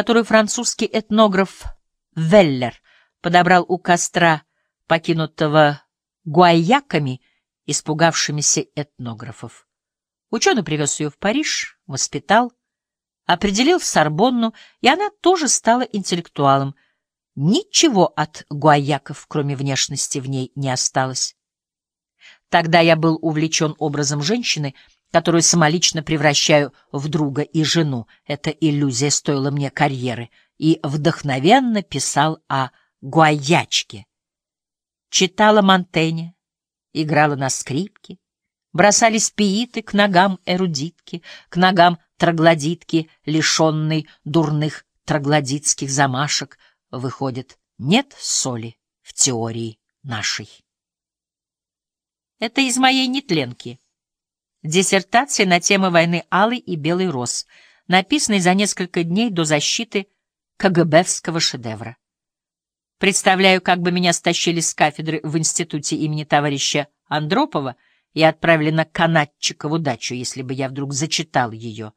которую французский этнограф Веллер подобрал у костра, покинутого гуайяками, испугавшимися этнографов. Ученый привез ее в Париж, воспитал, определил в Сорбонну, и она тоже стала интеллектуалом. Ничего от гуайяков, кроме внешности, в ней не осталось. Тогда я был увлечен образом женщины, которую самолично превращаю в друга и жену. Эта иллюзия стоила мне карьеры, и вдохновенно писал о гуайячке. Читала Монтэня, играла на скрипке, бросались пииты к ногам эрудитки, к ногам троглодитки, лишенной дурных троглодитских замашек, выходит, нет соли в теории нашей. Это из моей нетленки. Диссертация на тему войны Алый и Белый Рос, написанной за несколько дней до защиты КГБовского шедевра. Представляю, как бы меня стащили с кафедры в институте имени товарища Андропова — и отправили на канатчика дачу, если бы я вдруг зачитал ее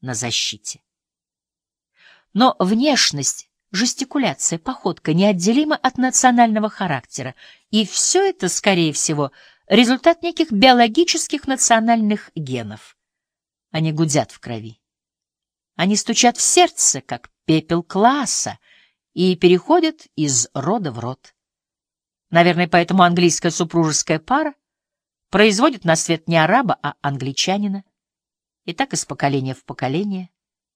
на защите. Но внешность, жестикуляция, походка неотделима от национального характера, и все это, скорее всего, результат неких биологических национальных генов. Они гудят в крови. Они стучат в сердце, как пепел класса, и переходят из рода в род. Наверное, поэтому английская супружеская пара производит на свет не араба, а англичанина. И так из поколения в поколение,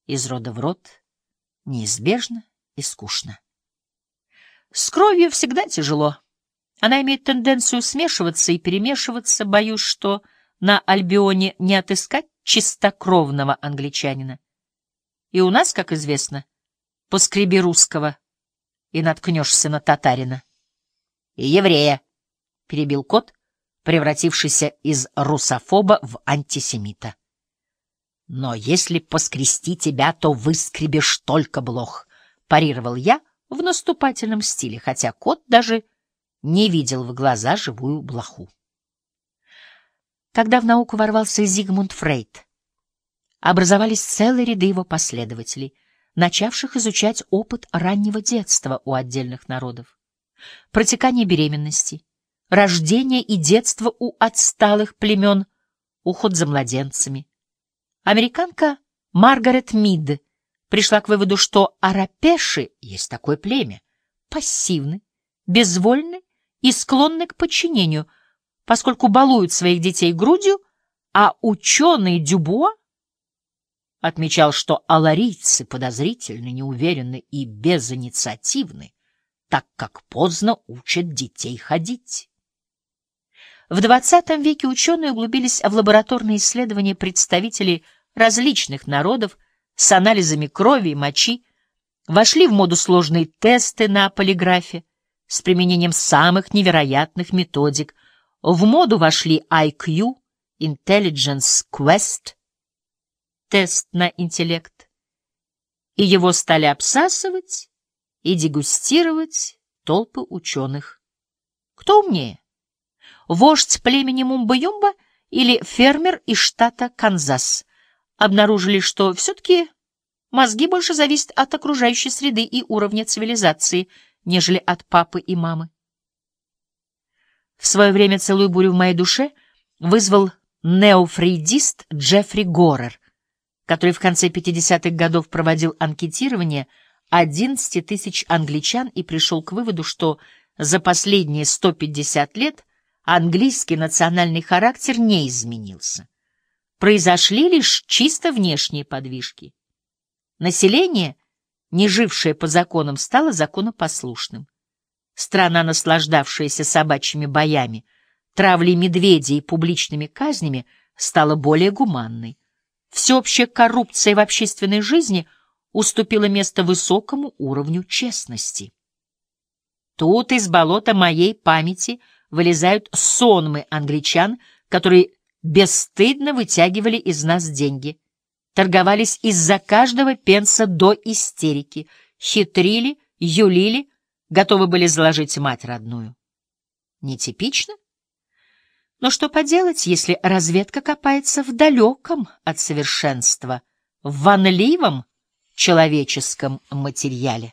из рода в род, неизбежно и скучно. С кровью всегда тяжело. Она имеет тенденцию смешиваться и перемешиваться. Боюсь, что на Альбионе не отыскать чистокровного англичанина. И у нас, как известно, поскреби русского, и наткнешься на татарина. — И еврея, — перебил кот, — превратившийся из русофоба в антисемита. «Но если поскрести тебя, то выскребешь только блох», — парировал я в наступательном стиле, хотя кот даже не видел в глаза живую блоху. Когда в науку ворвался Зигмунд Фрейд, образовались целые ряды его последователей, начавших изучать опыт раннего детства у отдельных народов, протекание беременности, рождение и детство у отсталых племен, уход за младенцами. Американка Маргарет Мид пришла к выводу, что арапеши, есть такое племя, пассивны, безвольны и склонны к подчинению, поскольку балуют своих детей грудью, а ученый Дюбуа отмечал, что аларийцы подозрительны, неуверенны и безинициативны, так как поздно учат детей ходить. В XX веке ученые углубились в лабораторные исследования представителей различных народов с анализами крови и мочи, вошли в моду сложные тесты на полиграфе с применением самых невероятных методик. В моду вошли IQ, Intelligence Quest, тест на интеллект, и его стали обсасывать и дегустировать толпы ученых. Кто умнее? вождь племени Мумба-Юмба или фермер из штата Канзас. Обнаружили, что все-таки мозги больше зависят от окружающей среды и уровня цивилизации, нежели от папы и мамы. В свое время целую бурю в моей душе вызвал неофрейдист Джеффри Горер, который в конце 50-х годов проводил анкетирование 11 тысяч англичан и пришел к выводу, что за последние 150 лет – английский национальный характер не изменился. Произошли лишь чисто внешние подвижки. Население, не жившее по законам, стало законопослушным. Страна, наслаждавшаяся собачьими боями, травлей медведей и публичными казнями, стала более гуманной. Всеобщая коррупция в общественной жизни уступила место высокому уровню честности. Тут из болота моей памяти – вылезают сонмы англичан, которые бесстыдно вытягивали из нас деньги, торговались из-за каждого пенса до истерики, хитрили, юлили, готовы были заложить мать родную. Нетипично? Но что поделать, если разведка копается в далеком от совершенства, в ванливом человеческом материале.